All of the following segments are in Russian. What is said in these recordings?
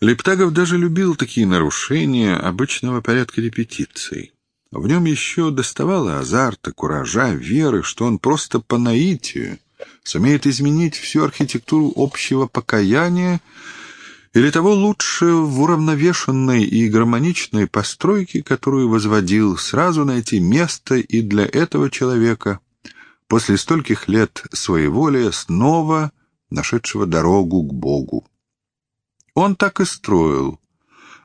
Лептагов даже любил такие нарушения обычного порядка репетиций. В нем еще доставало азарта, куража, веры, что он просто по наитию сумеет изменить всю архитектуру общего покаяния или того лучше в уравновешенной и гармоничной постройке, которую возводил, сразу найти место и для этого человека, после стольких лет своеволия, снова нашедшего дорогу к Богу. Он так и строил,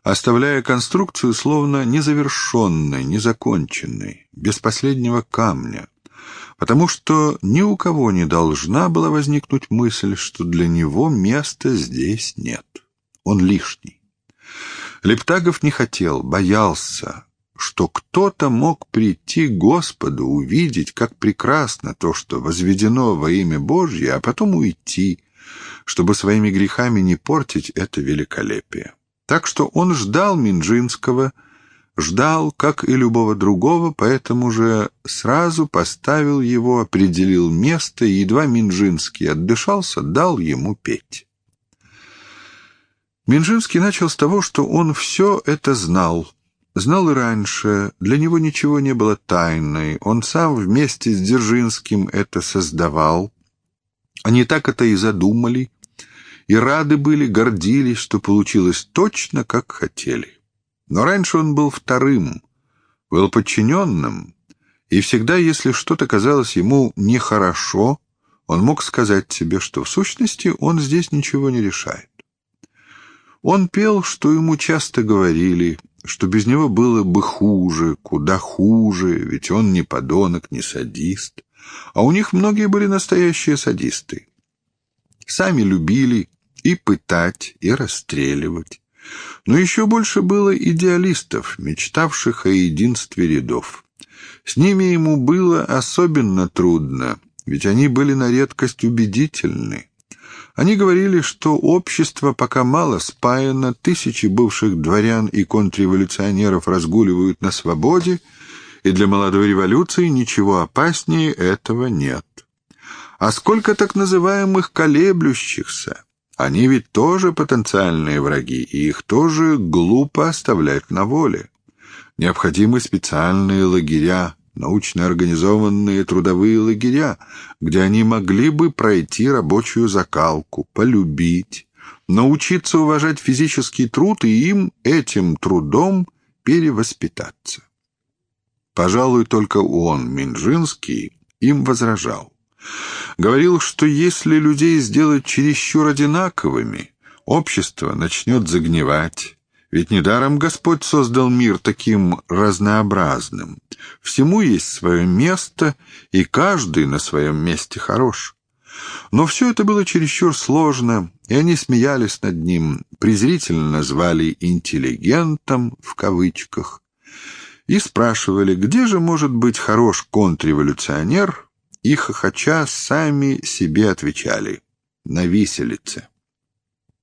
оставляя конструкцию словно незавершенной, незаконченной, без последнего камня, потому что ни у кого не должна была возникнуть мысль, что для него места здесь нет. Он лишний. Лептагов не хотел, боялся, что кто-то мог прийти к Господу, увидеть, как прекрасно то, что возведено во имя Божье, а потом уйти, чтобы своими грехами не портить это великолепие. Так что он ждал Минджинского, ждал, как и любого другого, поэтому же сразу поставил его, определил место, и едва Минджинский отдышался, дал ему петь. Минжинский начал с того, что он все это знал. Знал и раньше, для него ничего не было тайной, он сам вместе с Дзержинским это создавал. Они так это и задумали, и рады были, гордились, что получилось точно, как хотели. Но раньше он был вторым, был подчиненным, и всегда, если что-то казалось ему нехорошо, он мог сказать себе, что в сущности он здесь ничего не решает. Он пел, что ему часто говорили, что без него было бы хуже, куда хуже, ведь он не подонок, не садист. А у них многие были настоящие садисты. Сами любили и пытать, и расстреливать. Но еще больше было идеалистов, мечтавших о единстве рядов. С ними ему было особенно трудно, ведь они были на редкость убедительны. Они говорили, что общество пока мало спаяно, тысячи бывших дворян и контрреволюционеров разгуливают на свободе, и для молодой революции ничего опаснее этого нет. А сколько так называемых колеблющихся? Они ведь тоже потенциальные враги, и их тоже глупо оставлять на воле. Необходимы специальные лагеря, научно организованные трудовые лагеря, где они могли бы пройти рабочую закалку, полюбить, научиться уважать физический труд и им этим трудом перевоспитаться. Пожалуй, только он, Минжинский, им возражал. Говорил, что если людей сделать чересчур одинаковыми, общество начнет загнивать, ведь недаром Господь создал мир таким разнообразным. Всему есть свое место, и каждый на своем месте хорош. Но все это было чересчур сложно, и они смеялись над ним, презрительно назвали «интеллигентом» в кавычках, и спрашивали, где же может быть хорош контрреволюционер, и хохоча сами себе отвечали «на виселице».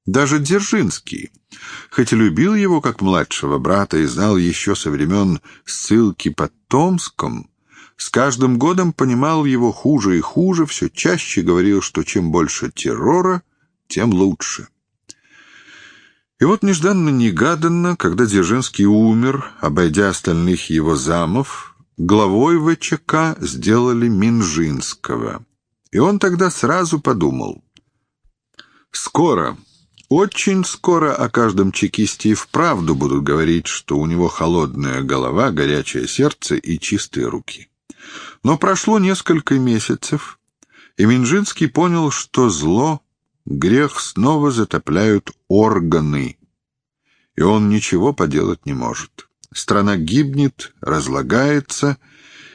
Даже Дзержинский, хоть и любил его как младшего брата и знал еще со времен ссылки под Томском, с каждым годом понимал его хуже и хуже, все чаще говорил, что чем больше террора, тем лучше. И вот нежданно-негаданно, когда Дзержинский умер, обойдя остальных его замов, главой ВЧК сделали Минжинского. И он тогда сразу подумал, «Скоро, очень скоро о каждом чекисте и вправду будут говорить, что у него холодная голова, горячее сердце и чистые руки. Но прошло несколько месяцев, и Минжинский понял, что зло, грех снова затопляют органы, и он ничего поделать не может. Страна гибнет, разлагается,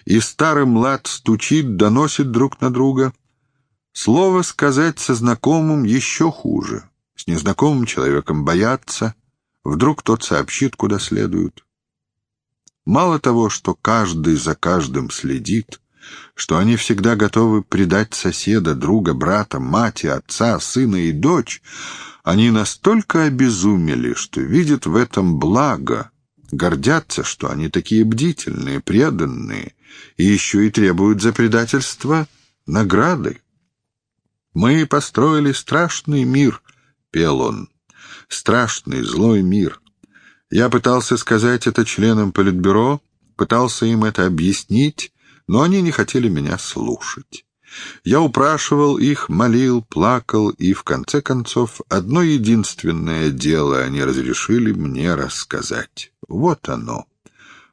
и старый млад стучит, доносит друг на друга. Слово сказать со знакомым еще хуже — с незнакомым человеком бояться, вдруг тот сообщит, куда следует. Мало того, что каждый за каждым следит, что они всегда готовы предать соседа, друга, брата, мать, отца, сына и дочь, они настолько обезумели, что видят в этом благо, гордятся, что они такие бдительные, преданные, и еще и требуют за предательство награды. Мы построили страшный мир, пел он. Страшный, злой мир. Я пытался сказать это членам Политбюро, пытался им это объяснить, но они не хотели меня слушать. Я упрашивал их, молил, плакал, и, в конце концов, одно единственное дело они разрешили мне рассказать. Вот оно.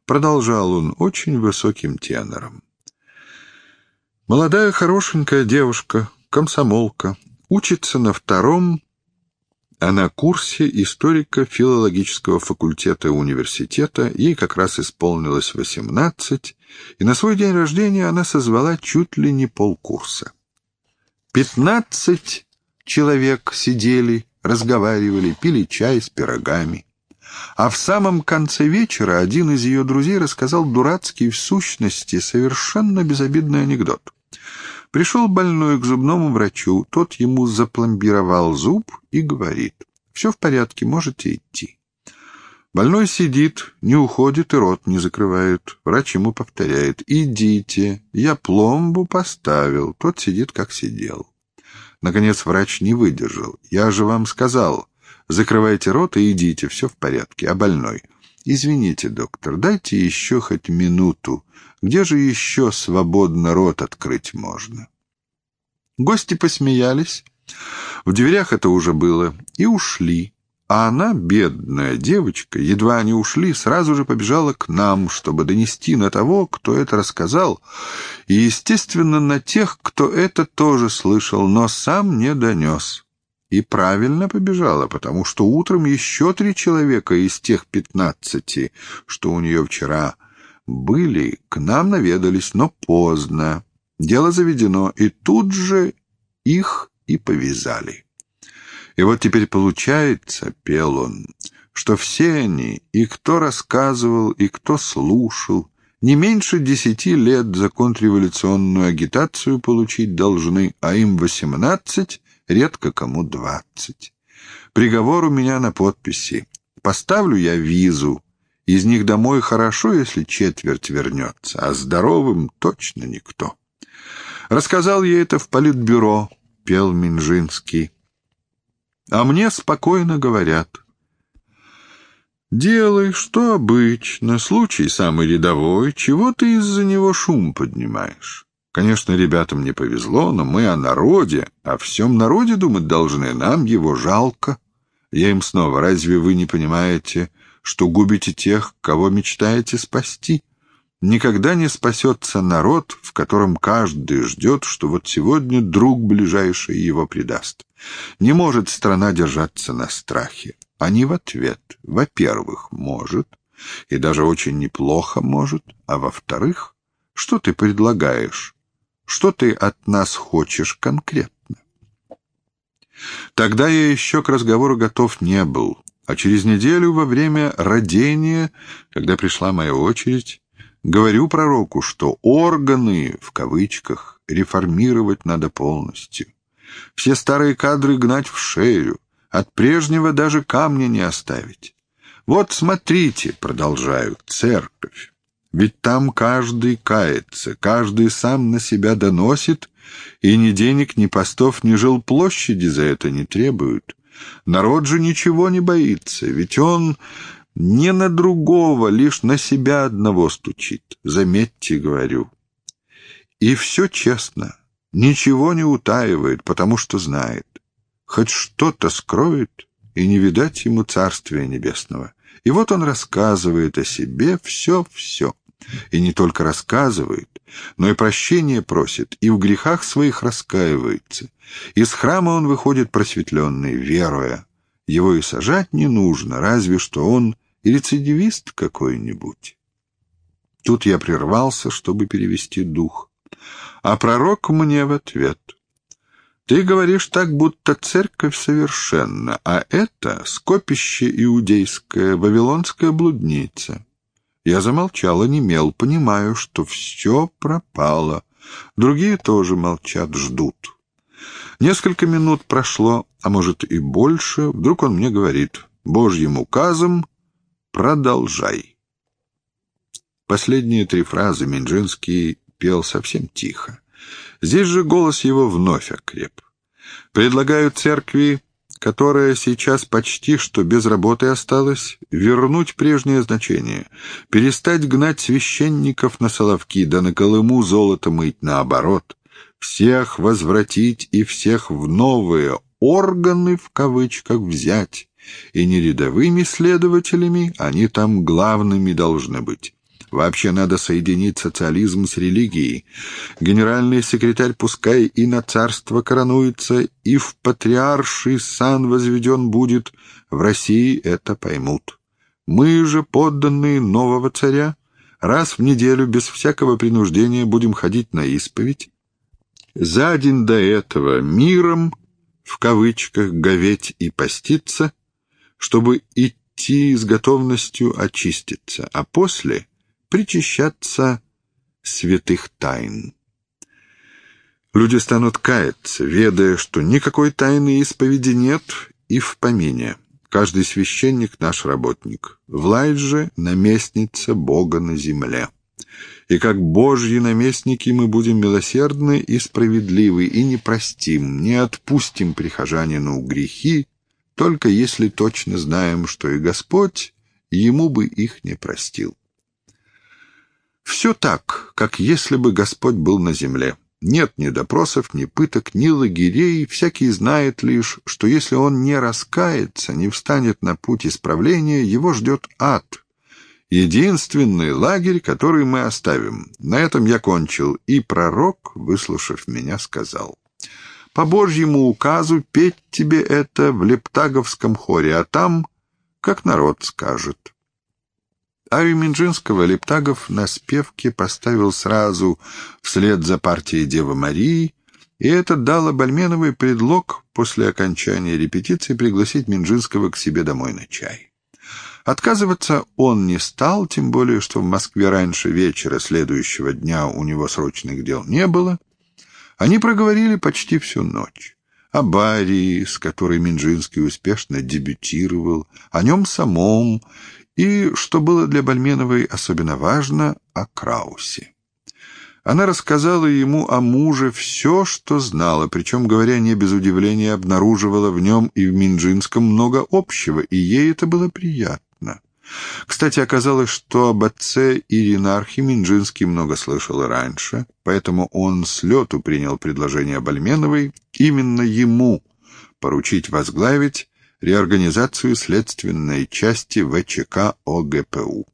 Продолжал он очень высоким тенором. Молодая хорошенькая девушка, комсомолка, учится на втором, а на курсе историко-филологического факультета университета ей как раз исполнилось восемнадцать, и на свой день рождения она созвала чуть ли не полкурса. Пятнадцать человек сидели, разговаривали, пили чай с пирогами. А в самом конце вечера один из ее друзей рассказал дурацкий в сущности совершенно безобидный анекдот. Пришел больной к зубному врачу, тот ему запломбировал зуб и говорит, «Все в порядке, можете идти». Больной сидит, не уходит и рот не закрывает. Врач ему повторяет, «Идите, я пломбу поставил». Тот сидит, как сидел. Наконец врач не выдержал. «Я же вам сказал, закрывайте рот и идите, все в порядке». А больной, «Извините, доктор, дайте еще хоть минуту. Где же еще свободно рот открыть можно? Гости посмеялись, в дверях это уже было, и ушли. А она, бедная девочка, едва они ушли, сразу же побежала к нам, чтобы донести на того, кто это рассказал, и, естественно, на тех, кто это тоже слышал, но сам не донес. И правильно побежала, потому что утром еще три человека из тех пятнадцати, что у нее вчера были, к нам наведались, но поздно. Дело заведено, и тут же их и повязали. И вот теперь получается, — пел он, — что все они, и кто рассказывал, и кто слушал, не меньше десяти лет за контрреволюционную агитацию получить должны, а им восемнадцать, редко кому двадцать. Приговор у меня на подписи. Поставлю я визу, из них домой хорошо, если четверть вернется, а здоровым точно никто. Рассказал я это в политбюро, пел Минжинский. А мне спокойно говорят. «Делай, что обычно, случай самый рядовой, чего ты из-за него шум поднимаешь?» Конечно, ребятам не повезло, но мы о народе, о всем народе думать должны, нам его жалко. Я им снова, разве вы не понимаете, что губите тех, кого мечтаете спасти. Никогда не спасется народ, в котором каждый ждет, что вот сегодня друг ближайший его предаст. Не может страна держаться на страхе. Они в ответ, во-первых, может, и даже очень неплохо может, а во-вторых, что ты предлагаешь, что ты от нас хочешь конкретно. Тогда я еще к разговору готов не был, а через неделю во время родения, когда пришла моя очередь, говорю пророку, что органы, в кавычках, реформировать надо полностью. Все старые кадры гнать в шею, от прежнего даже камня не оставить. Вот смотрите, продолжаю, церковь. Ведь там каждый кается, каждый сам на себя доносит, и ни денег, ни постов, ни жилплощади за это не требуют. Народ же ничего не боится, ведь он не на другого, лишь на себя одного стучит. Заметьте, говорю. И все честно, ничего не утаивает, потому что знает. Хоть что-то скроет, и не видать ему Царствия Небесного. И вот он рассказывает о себе все-все. И не только рассказывает, но и прощения просит, и в грехах своих раскаивается. Из храма он выходит просветленный, веруя. Его и сажать не нужно, разве что он рецидивист какой-нибудь. Тут я прервался, чтобы перевести дух. А пророк мне в ответ. Ты говоришь так, будто церковь совершенна, а это скопище иудейское, вавилонская блудница. Я замолчал, онемел, понимаю, что все пропало. Другие тоже молчат, ждут. Несколько минут прошло, а может и больше. Вдруг он мне говорит, «Божьим указом продолжай». Последние три фразы Минжинский пел совсем тихо. Здесь же голос его вновь окреп. «Предлагаю церкви которая сейчас почти что без работы осталась, вернуть прежнее значение, перестать гнать священников на соловки, да на Колыму золото мыть наоборот, всех возвратить и всех в новые «органы» в кавычках взять, и не рядовыми следователями, они там главными должны быть. Вообще надо соединить социализм с религией. Генеральный секретарь пускай и на царство коронуется, и в патриарший сан возведен будет. В России это поймут. Мы же, подданные нового царя, раз в неделю без всякого принуждения будем ходить на исповедь. За день до этого миром, в кавычках, говеть и поститься, чтобы идти с готовностью очиститься, а после причащаться святых тайн. Люди станут каяться, ведая, что никакой тайны исповеди нет и в помине. Каждый священник — наш работник. Власть же — наместница Бога на земле. И как Божьи наместники мы будем милосердны и справедливы, и не простим, не отпустим прихожанину грехи, только если точно знаем, что и Господь ему бы их не простил. Все так, как если бы Господь был на земле. Нет ни допросов, ни пыток, ни лагерей. Всякий знает лишь, что если он не раскается, не встанет на путь исправления, его ждет ад. Единственный лагерь, который мы оставим. На этом я кончил, и пророк, выслушав меня, сказал. По Божьему указу петь тебе это в Лептаговском хоре, а там, как народ скажет. А Минжинского Лептагов на спевке поставил сразу вслед за партией Девы Марии, и это дало Бальменовой предлог после окончания репетиции пригласить Минжинского к себе домой на чай. Отказываться он не стал, тем более, что в Москве раньше вечера следующего дня у него срочных дел не было. Они проговорили почти всю ночь. О Барии, с которой Минжинский успешно дебютировал, о нем самом и, что было для Бальменовой особенно важно, о Краусе. Она рассказала ему о муже все, что знала, причем, говоря не без удивления, обнаруживала в нем и в Минджинском много общего, и ей это было приятно. Кстати, оказалось, что об отце Иринархе Минджинский много слышал и раньше, поэтому он с лету принял предложение Бальменовой именно ему поручить возглавить реорганизацию следственной части ВЧК ОГПУ.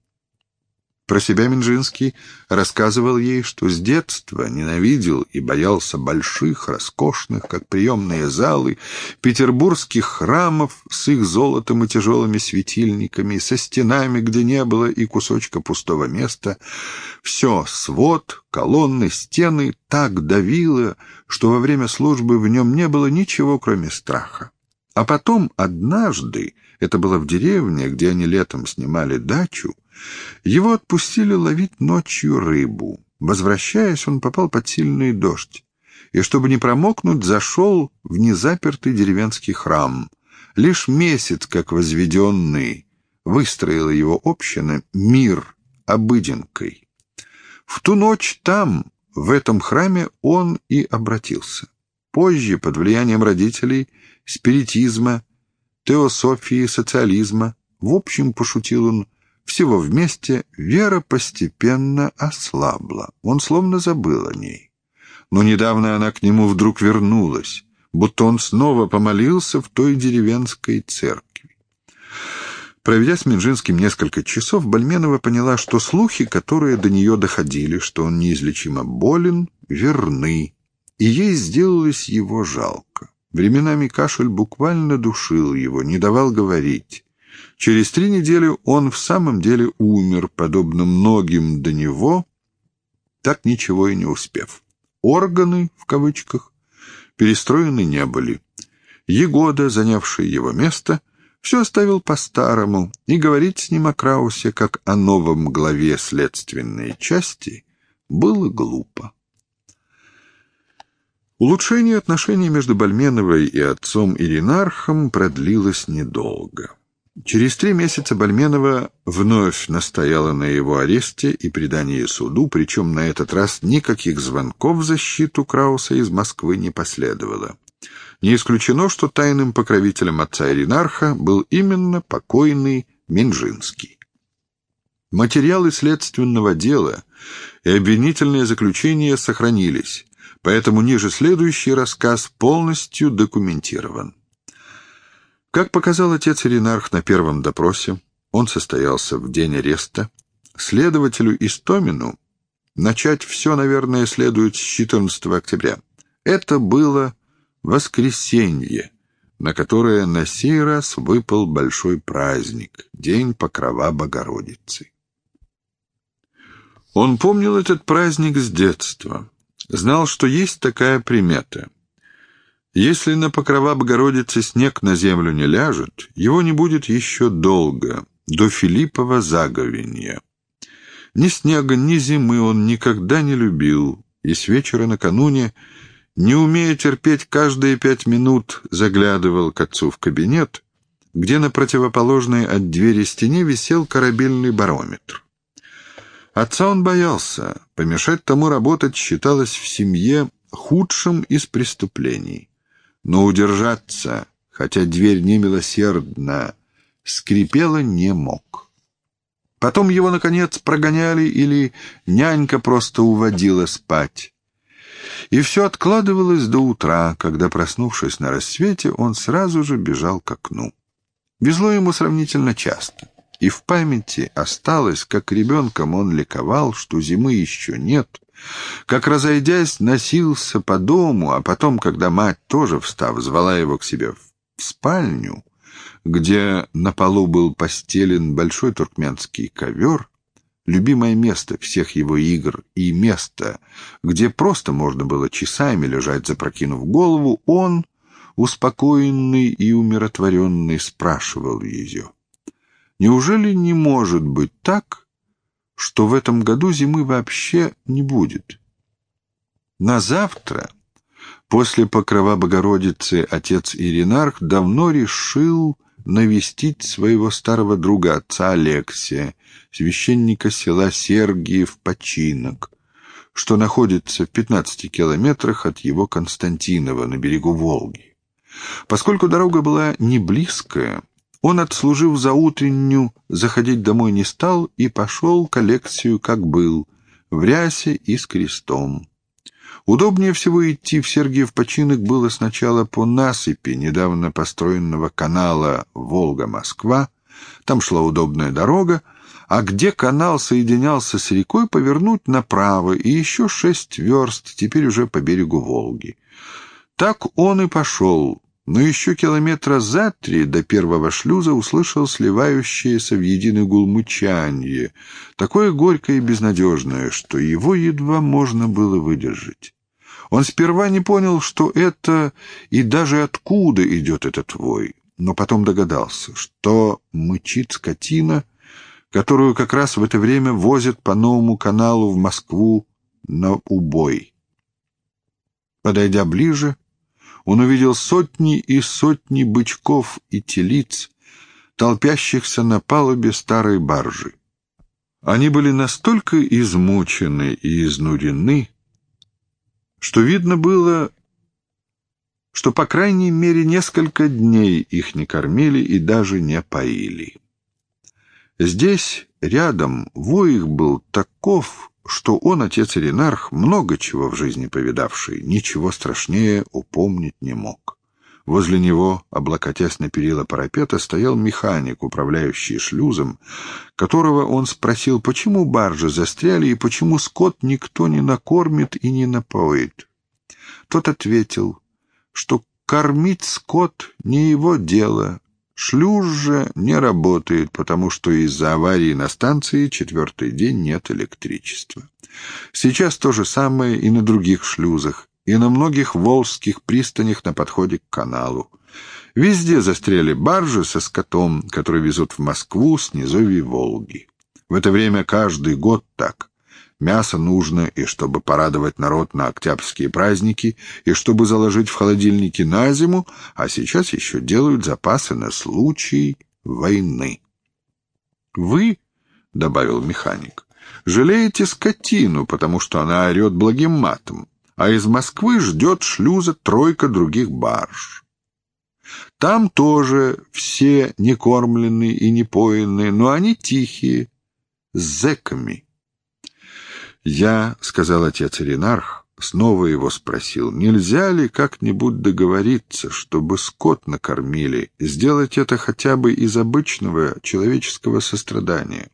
Про себя Минжинский рассказывал ей, что с детства ненавидел и боялся больших, роскошных, как приемные залы, петербургских храмов с их золотом и тяжелыми светильниками, со стенами, где не было и кусочка пустого места. Все, свод, колонны, стены так давило, что во время службы в нем не было ничего, кроме страха. А потом однажды, это было в деревне, где они летом снимали дачу, его отпустили ловить ночью рыбу. Возвращаясь, он попал под сильный дождь, и, чтобы не промокнуть, зашел в незапертый деревенский храм. Лишь месяц, как возведенный, выстроила его община мир обыденкой. В ту ночь там, в этом храме, он и обратился. Позже, под влиянием родителей, спиритизма, теософии, социализма. В общем, пошутил он, всего вместе вера постепенно ослабла. Он словно забыл о ней. Но недавно она к нему вдруг вернулась, будто он снова помолился в той деревенской церкви. Проведя с Минжинским несколько часов, Бальменова поняла, что слухи, которые до нее доходили, что он неизлечимо болен, верны, и ей сделалось его жалко. Временами кашель буквально душил его, не давал говорить. Через три недели он в самом деле умер, подобно многим до него, так ничего и не успев. «Органы», в кавычках, перестроены не были. Егода, занявший его место, все оставил по-старому, и говорить с ним о Краусе, как о новом главе следственной части, было глупо. Улучшение отношений между Бальменовой и отцом Иринархом продлилось недолго. Через три месяца Бальменова вновь настояла на его аресте и предании суду, причем на этот раз никаких звонков в защиту Крауса из Москвы не последовало. Не исключено, что тайным покровителем отца Иринарха был именно покойный Минжинский. Материалы следственного дела и обвинительные заключения сохранились, поэтому ниже следующий рассказ полностью документирован. Как показал отец Иринарх на первом допросе, он состоялся в день ареста, следователю Истомину начать все, наверное, следует с 14 октября. Это было воскресенье, на которое на сей раз выпал большой праздник — День Покрова Богородицы. Он помнил этот праздник с детства, знал, что есть такая примета. Если на Покрова Богородицы снег на землю не ляжет, его не будет еще долго, до Филиппова заговенья. Ни снега, ни зимы он никогда не любил, и с вечера накануне — не умея терпеть, каждые пять минут заглядывал к отцу в кабинет, где на противоположной от двери стене висел корабельный барометр. Отца он боялся, помешать тому работать считалось в семье худшим из преступлений. Но удержаться, хотя дверь немилосердно скрипела, не мог. Потом его, наконец, прогоняли или нянька просто уводила спать. И все откладывалось до утра, когда, проснувшись на рассвете, он сразу же бежал к окну. Везло ему сравнительно часто, и в памяти осталось, как ребенком он ликовал, что зимы еще нет, как, разойдясь, носился по дому, а потом, когда мать, тоже встав, звала его к себе в спальню, где на полу был постелен большой туркменский ковер, любимое место всех его игр и место, где просто можно было часами лежать, запрокинув голову, он, успокоенный и умиротворенный, спрашивал ее. Неужели не может быть так, что в этом году зимы вообще не будет? На завтра, после покрова Богородицы, отец Иринарх давно решил навестить своего старого друга отца Алексия, священника села Сергиев Починок, что находится в 15 километрах от его Константинова на берегу Волги. Поскольку дорога была не близкая, он, отслужив за утреннюю, заходить домой не стал и пошел к Алексию, как был, в рясе и с крестом. Удобнее всего идти в Сергиев починок было сначала по насыпи недавно построенного канала Волга-Москва. Там шла удобная дорога, а где канал соединялся с рекой, повернуть направо и еще шесть верст, теперь уже по берегу Волги. Так он и пошел, но еще километра за три до первого шлюза услышал сливающееся в единый гул мычанье, такое горькое и безнадежное, что его едва можно было выдержать. Он сперва не понял, что это и даже откуда идет этот вой, но потом догадался, что мычит скотина, которую как раз в это время возят по новому каналу в Москву на убой. Подойдя ближе, он увидел сотни и сотни бычков и телиц, толпящихся на палубе старой баржи. Они были настолько измучены и изнурены, что видно было, что по крайней мере несколько дней их не кормили и даже не поили. Здесь, рядом, вой их был таков, что он, отец Иринарх, много чего в жизни повидавший, ничего страшнее упомнить не мог. Возле него, облокотясь на перила парапета, стоял механик, управляющий шлюзом, которого он спросил, почему баржи застряли и почему скот никто не накормит и не напоит. Тот ответил, что кормить скот не его дело, шлюз же не работает, потому что из-за аварии на станции четвертый день нет электричества. Сейчас то же самое и на других шлюзах и на многих волжских пристанях на подходе к каналу. Везде застряли баржи со скотом, которые везут в Москву с низовья Волги. В это время каждый год так. Мясо нужно и чтобы порадовать народ на октябрьские праздники, и чтобы заложить в холодильники на зиму, а сейчас еще делают запасы на случай войны. «Вы, — добавил механик, — жалеете скотину, потому что она орет благим матом, а из Москвы ждет шлюза тройка других барж. Там тоже все не кормленные и не поенные, но они тихие, с зэками. «Я, — сказал отец Иринарх, — снова его спросил, нельзя ли как-нибудь договориться, чтобы скот накормили, сделать это хотя бы из обычного человеческого сострадания?»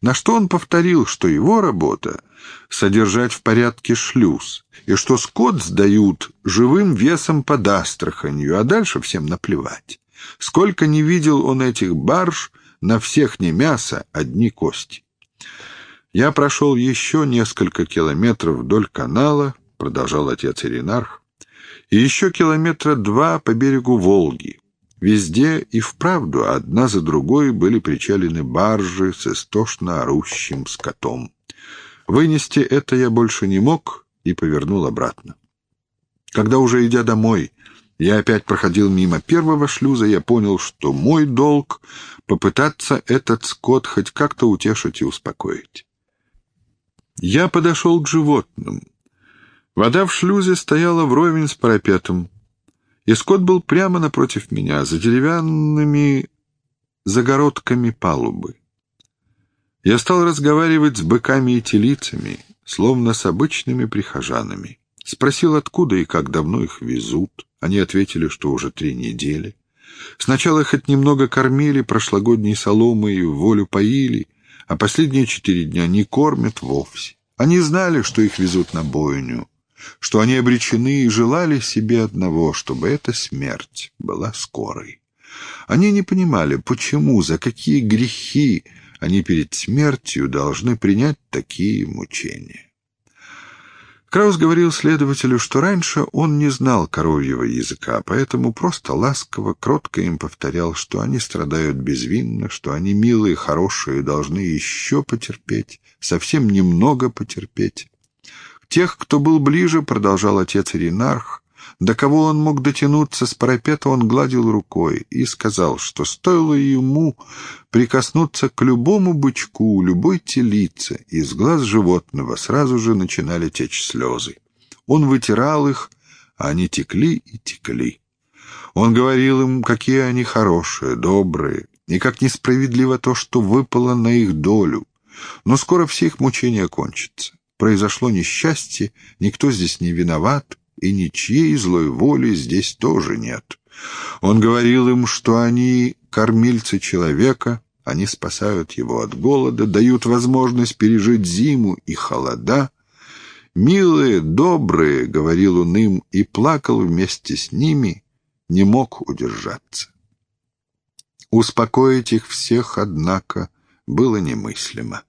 На что он повторил, что его работа — содержать в порядке шлюз, и что скот сдают живым весом под Астраханью, а дальше всем наплевать. Сколько не видел он этих барж, на всех не мясо, одни кости. Я прошел еще несколько километров вдоль канала, продолжал отец Иринарх, и еще километра два по берегу Волги. Везде и вправду одна за другой были причалены баржи с истошно орущим скотом. Вынести это я больше не мог и повернул обратно. Когда уже идя домой, я опять проходил мимо первого шлюза, я понял, что мой долг — попытаться этот скот хоть как-то утешить и успокоить. Я подошел к животным. Вода в шлюзе стояла вровень с парапетом и скот был прямо напротив меня, за деревянными загородками палубы. Я стал разговаривать с быками и телицами, словно с обычными прихожанами. Спросил, откуда и как давно их везут. Они ответили, что уже три недели. Сначала хоть немного кормили прошлогодней соломой и волю поили, а последние четыре дня не кормят вовсе. Они знали, что их везут на бойню, что они обречены и желали себе одного, чтобы эта смерть была скорой. Они не понимали, почему, за какие грехи они перед смертью должны принять такие мучения. Краус говорил следователю, что раньше он не знал коровьего языка, поэтому просто ласково, кротко им повторял, что они страдают безвинно, что они милые, хорошие, должны еще потерпеть, совсем немного потерпеть. Тех, кто был ближе, продолжал отец Иринарх, до кого он мог дотянуться с парапета, он гладил рукой и сказал, что стоило ему прикоснуться к любому бычку, любой телице, из глаз животного сразу же начинали течь слезы. Он вытирал их, а они текли и текли. Он говорил им, какие они хорошие, добрые, и как несправедливо то, что выпало на их долю. Но скоро все их мучения кончатся произошло несчастье, никто здесь не виноват, и ничьей злой воли здесь тоже нет. Он говорил им, что они кормильцы человека, они спасают его от голода, дают возможность пережить зиму и холода. «Милые, добрые», — говорил он им, и плакал вместе с ними, не мог удержаться. Успокоить их всех, однако, было немыслимо.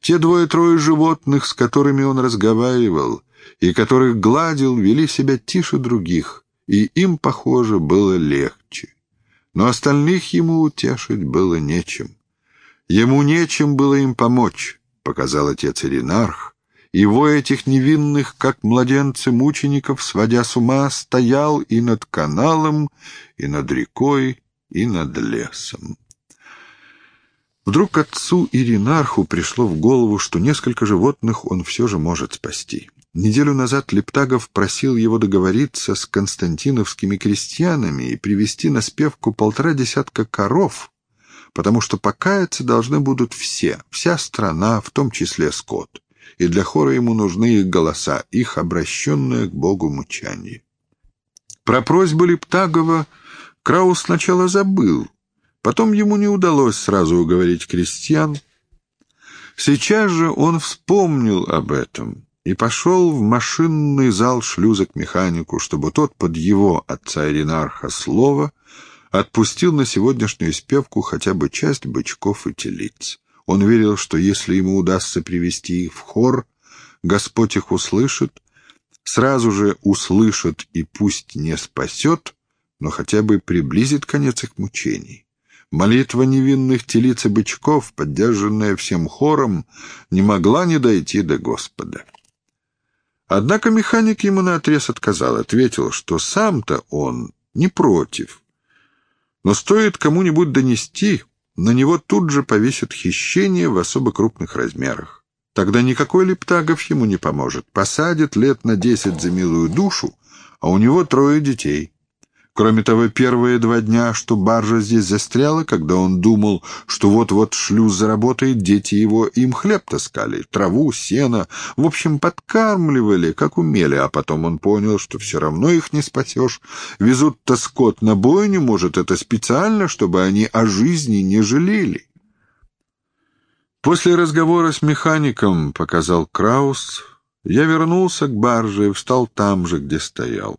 Те двое-трое животных, с которыми он разговаривал и которых гладил, вели себя тише других, и им, похоже, было легче. Но остальных ему утешить было нечем. Ему нечем было им помочь, показал отец Иринарх, и вой этих невинных, как младенцы мучеников, сводя с ума, стоял и над каналом, и над рекой, и над лесом. Вдруг отцу Иринарху пришло в голову, что несколько животных он все же может спасти. Неделю назад Лептагов просил его договориться с константиновскими крестьянами и привести на спевку полтора десятка коров, потому что покаяться должны будут все, вся страна, в том числе скот, и для хора ему нужны их голоса, их обращенное к Богу мучание. Про просьбу Лептагова Краус сначала забыл, Потом ему не удалось сразу уговорить крестьян. Сейчас же он вспомнил об этом и пошел в машинный зал шлюза к механику, чтобы тот под его отца Иринарха слово отпустил на сегодняшнюю спевку хотя бы часть бычков и телиц. Он верил, что если ему удастся привести их в хор, Господь их услышит, сразу же услышит и пусть не спасет, но хотя бы приблизит конец их мучений. Молитва невинных телиц и бычков, поддержанная всем хором, не могла не дойти до Господа. Однако механик ему наотрез отказал, ответил, что сам-то он не против. Но стоит кому-нибудь донести, на него тут же повесят хищение в особо крупных размерах. Тогда никакой Лептагов ему не поможет. Посадит лет на десять за милую душу, а у него трое детей. Кроме того, первые два дня, что баржа здесь застряла, когда он думал, что вот-вот шлюз заработает, дети его им хлеб таскали, траву, сено, в общем, подкармливали, как умели, а потом он понял, что все равно их не спасешь. Везут-то скот на бойню, может, это специально, чтобы они о жизни не жалели. После разговора с механиком, показал Краус, я вернулся к барже и встал там же, где стоял.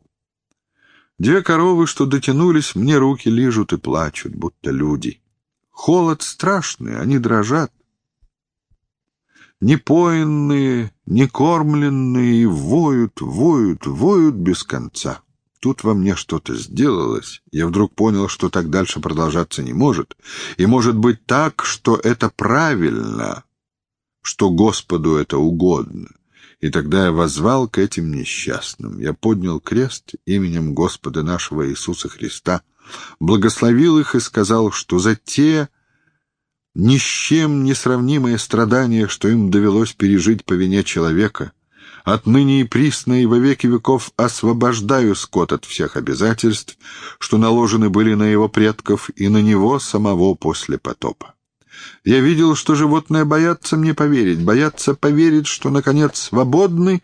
Две коровы, что дотянулись, мне руки лижут и плачут, будто люди. Холод страшный, они дрожат. Непоенные, некормленные, воют, воют, воют без конца. Тут во мне что-то сделалось. Я вдруг понял, что так дальше продолжаться не может. И может быть так, что это правильно, что Господу это угодно. И тогда я возвал к этим несчастным. Я поднял крест именем Господа нашего Иисуса Христа, благословил их и сказал, что за те ни с чем несравнимые страдания, что им довелось пережить по вине человека, отныне и присно и во веки веков освобождаю скот от всех обязательств, что наложены были на его предков и на него самого после потопа. Я видел, что животные боятся мне поверить, боятся поверить, что, наконец, свободны,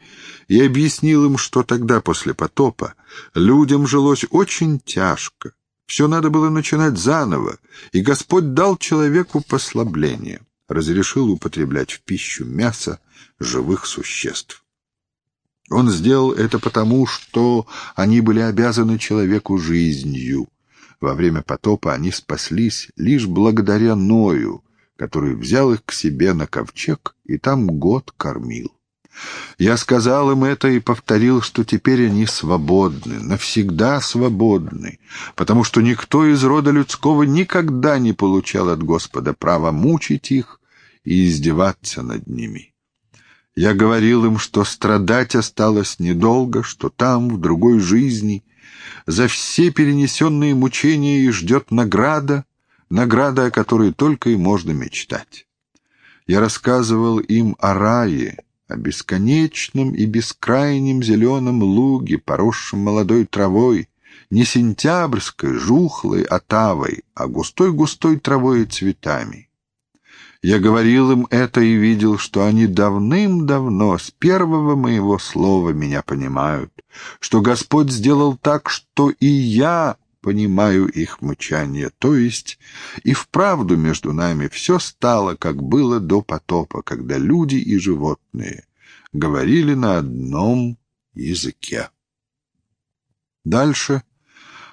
и объяснил им, что тогда, после потопа, людям жилось очень тяжко. Все надо было начинать заново, и Господь дал человеку послабление, разрешил употреблять в пищу мясо живых существ. Он сделал это потому, что они были обязаны человеку жизнью. Во время потопа они спаслись лишь благодаря Ною, который взял их к себе на ковчег и там год кормил. Я сказал им это и повторил, что теперь они свободны, навсегда свободны, потому что никто из рода людского никогда не получал от Господа права мучить их и издеваться над ними. Я говорил им, что страдать осталось недолго, что там, в другой жизни, за все перенесенные мучения их ждет награда, награда, о которой только и можно мечтать. Я рассказывал им о рае, о бесконечном и бескрайнем зеленом луге, поросшем молодой травой, не сентябрьской, жухлой отавой, а густой-густой травой и цветами. Я говорил им это и видел, что они давным-давно, с первого моего слова, меня понимают, что Господь сделал так, что и я понимаю их мучание, то есть и вправду между нами все стало, как было до потопа, когда люди и животные говорили на одном языке. Дальше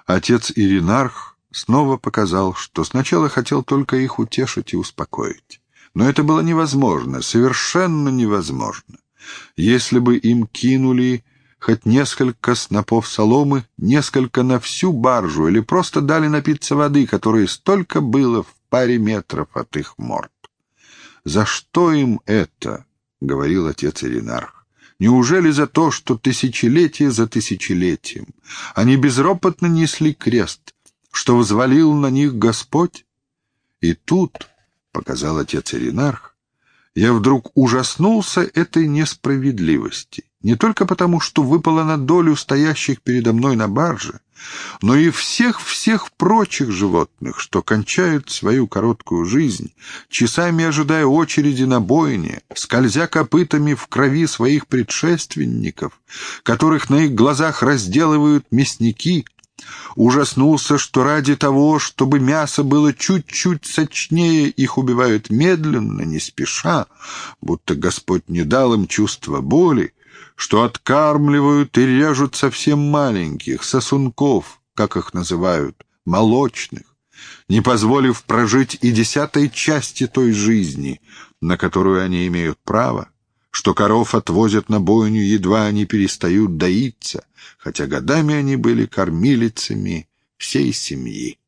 отец Иринарх снова показал, что сначала хотел только их утешить и успокоить. Но это было невозможно, совершенно невозможно. Если бы им кинули хоть несколько снопов соломы, несколько на всю баржу или просто дали напиться воды, которой столько было в паре метров от их морд. «За что им это?» — говорил отец Иринарх. «Неужели за то, что тысячелетие за тысячелетием они безропотно несли крест, что взвалил на них Господь?» И тут, — показал отец Иринарх, — я вдруг ужаснулся этой несправедливости не только потому, что выпало на долю стоящих передо мной на барже, но и всех-всех прочих животных, что кончают свою короткую жизнь, часами ожидая очереди на бойне, скользя копытами в крови своих предшественников, которых на их глазах разделывают мясники, ужаснулся, что ради того, чтобы мясо было чуть-чуть сочнее, их убивают медленно, не спеша, будто Господь не дал им чувства боли, что откармливают и режут совсем маленьких, сосунков, как их называют, молочных, не позволив прожить и десятой части той жизни, на которую они имеют право, что коров отвозят на бойню, едва они перестают доиться, хотя годами они были кормилицами всей семьи.